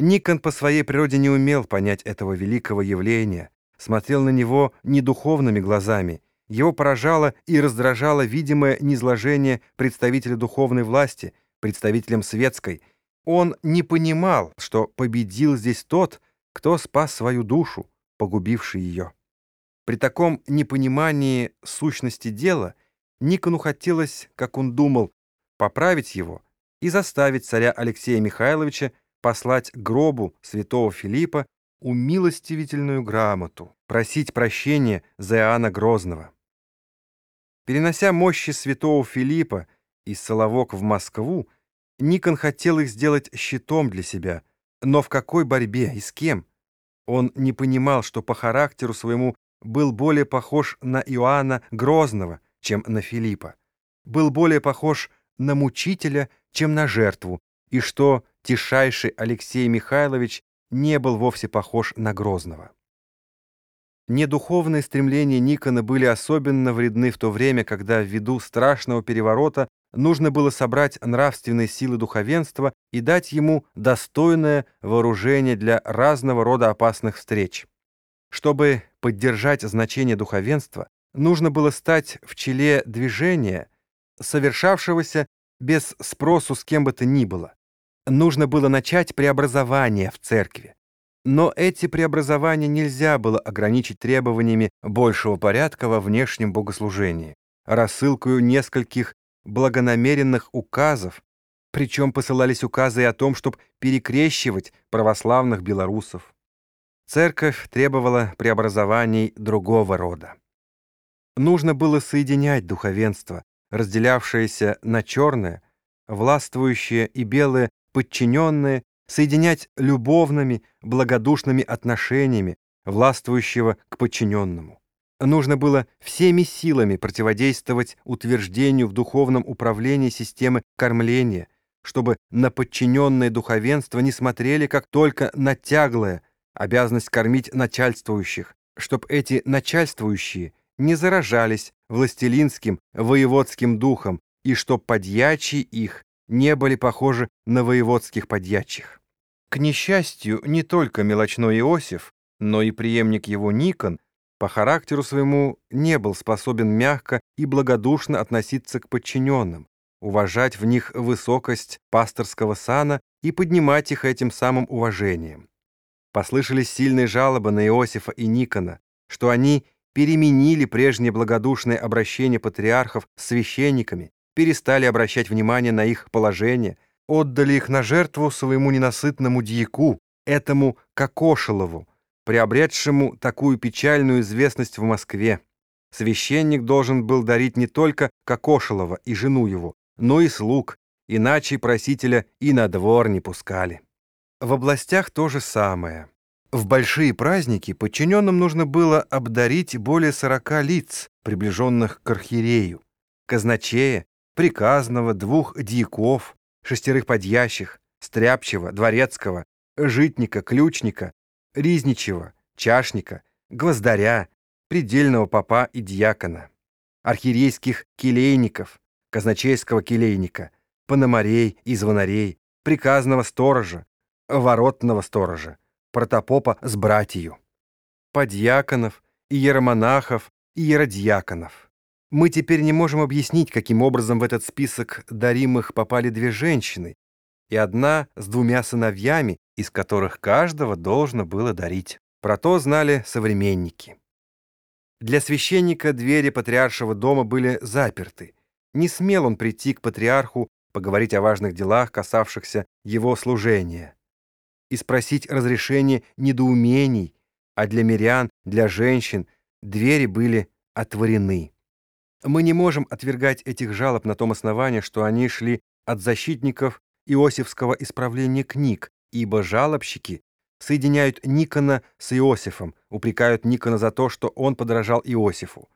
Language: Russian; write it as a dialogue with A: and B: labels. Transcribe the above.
A: Никон по своей природе не умел понять этого великого явления, смотрел на него не духовными глазами. Его поражало и раздражало видимое низложение представителя духовной власти, представителем светской. Он не понимал, что победил здесь тот, кто спас свою душу, погубивший ее. При таком непонимании сущности дела Никону хотелось, как он думал, поправить его и заставить царя Алексея Михайловича послать гробу святого Филиппа умилостивительную грамоту, просить прощения за Иоанна Грозного. Перенося мощи святого Филиппа из Соловок в Москву, Никон хотел их сделать щитом для себя, но в какой борьбе и с кем? Он не понимал, что по характеру своему был более похож на Иоанна Грозного, чем на Филиппа, был более похож на мучителя, чем на жертву, и что тишайший Алексей Михайлович не был вовсе похож на Грозного. Недуховные стремления Никона были особенно вредны в то время, когда ввиду страшного переворота нужно было собрать нравственные силы духовенства и дать ему достойное вооружение для разного рода опасных встреч. Чтобы поддержать значение духовенства, нужно было стать в челе движения, совершавшегося без спросу с кем бы то ни было нужно было начать преобразование в церкви. Но эти преобразования нельзя было ограничить требованиями большего порядка во внешнем богослужении, рассылкою нескольких благонамеренных указов, причем посылались указы о том, чтобы перекрещивать православных белорусов. Церковь требовала преобразований другого рода. Нужно было соединять духовенство, разделявшееся на черное, властвующее и белое подчиненные, соединять любовными, благодушными отношениями властвующего к подчиненному. Нужно было всеми силами противодействовать утверждению в духовном управлении системы кормления, чтобы на подчиненное духовенство не смотрели как только на тяглое, обязанность кормить начальствующих, чтобы эти начальствующие не заражались властелинским воеводским духом, и чтоб подьячий их не были похожи на воеводских подьячих. К несчастью, не только мелочной Иосиф, но и преемник его Никон по характеру своему не был способен мягко и благодушно относиться к подчиненным, уважать в них высокость пасторского сана и поднимать их этим самым уважением. Послышались сильные жалобы на Иосифа и Никона, что они переменили прежнее благодушное обращение патриархов с священниками перестали обращать внимание на их положение, отдали их на жертву своему ненасытному дьяку, этому Кокошелову, приобретшему такую печальную известность в Москве. Священник должен был дарить не только Кокошелова и жену его, но и слуг, иначе просителя и на двор не пускали. В областях то же самое. В большие праздники подчиненным нужно было обдарить более сорока лиц, приближенных к архиерею, казначея приказного, двух дьяков, шестерых подьящих, стряпчего, дворецкого, житника, ключника, ризничего, чашника, гвоздаря, предельного попа и дьякона, архиерейских келейников, казначейского келейника, пономарей и звонарей, приказного сторожа, воротного сторожа, протопопа с братью, подьяконов, иеромонахов и иеродьяконов. Мы теперь не можем объяснить, каким образом в этот список даримых попали две женщины, и одна с двумя сыновьями, из которых каждого должно было дарить. Про то знали современники. Для священника двери патриаршего дома были заперты. Не смел он прийти к патриарху поговорить о важных делах, касавшихся его служения, и спросить разрешение недоумений, а для мирян, для женщин двери были отворены. Мы не можем отвергать этих жалоб на том основании, что они шли от защитников Иосифского исправления книг, ибо жалобщики соединяют Никона с Иосифом, упрекают Никона за то, что он подражал Иосифу.